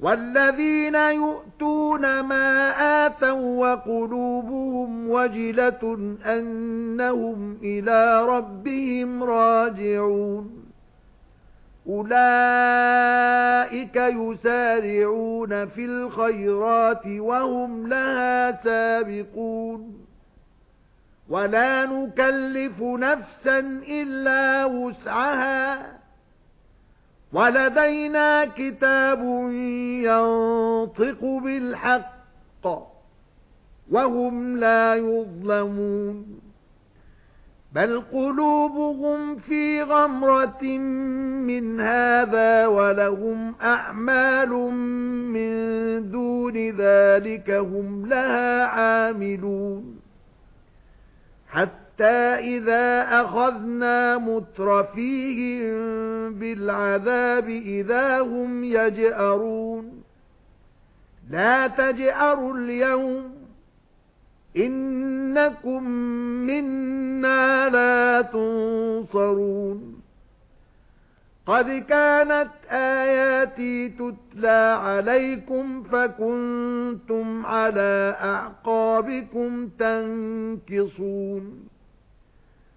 وَالَّذِينَ يُؤْتُونَ مَا آتَوا وَقُلُوبُهُمْ وَجِلَةٌ أَنَّهُمْ إِلَى رَبِّهِمْ رَاجِعُونَ. أُولَئِكَ يُسَارِعُونَ فِي الْخَيْرَاتِ وَهُمْ لَهَا سَابِقُونَ. وَلَا نُكَلِّفُ نَفْسًا إِلَّا وُسْعَهَا. وَلَدَيْنَا كِتَابٌ يَنطِقُ بِالْحَقِّ وَهُمْ لَا يُظْلَمُونَ بَلْ قُلُوبُهُمْ فِي غَمْرَةٍ مِنْ هَذَا وَلَهُمْ أَعْمَالٌ مِنْ دُونِ ذَلِكَ هُمْ لَهَا عَامِلُونَ حَتَّى إِذَا أَخَذْنَا مُتْرَفِيهِم بِالْعَذَابِ إِذَا هُمْ يَجْأَرُونَ لَا تَجْأَرُوا الْيَوْمَ إِنَّكُمْ مِنَّا لَا تُنصَرُونَ قَدْ كَانَتْ آيَاتِي تُتْلَى عَلَيْكُمْ فَكُنْتُمْ عَلَى أَعْقَابِكُمْ تَنكِصُونَ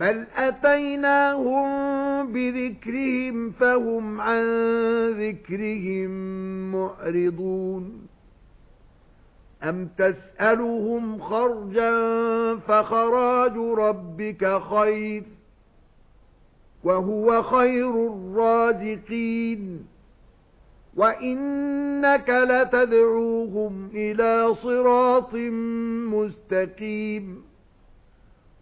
بَلْ أَتَيْنَاهُم بِذِكْرِهِمْ فَهُمْ عَن ذِكْرِهِم مُّعْرِضُونَ أَمْ تَسْأَلُهُمْ خَرْجًا فَخَرَاجُ رَبِّكَ خَيْرٌ وَهُوَ خَيْرُ الرَّازِقِينَ وَإِنَّكَ لَتَدْعُوهُمْ إِلَى صِرَاطٍ مُسْتَقِيمٍ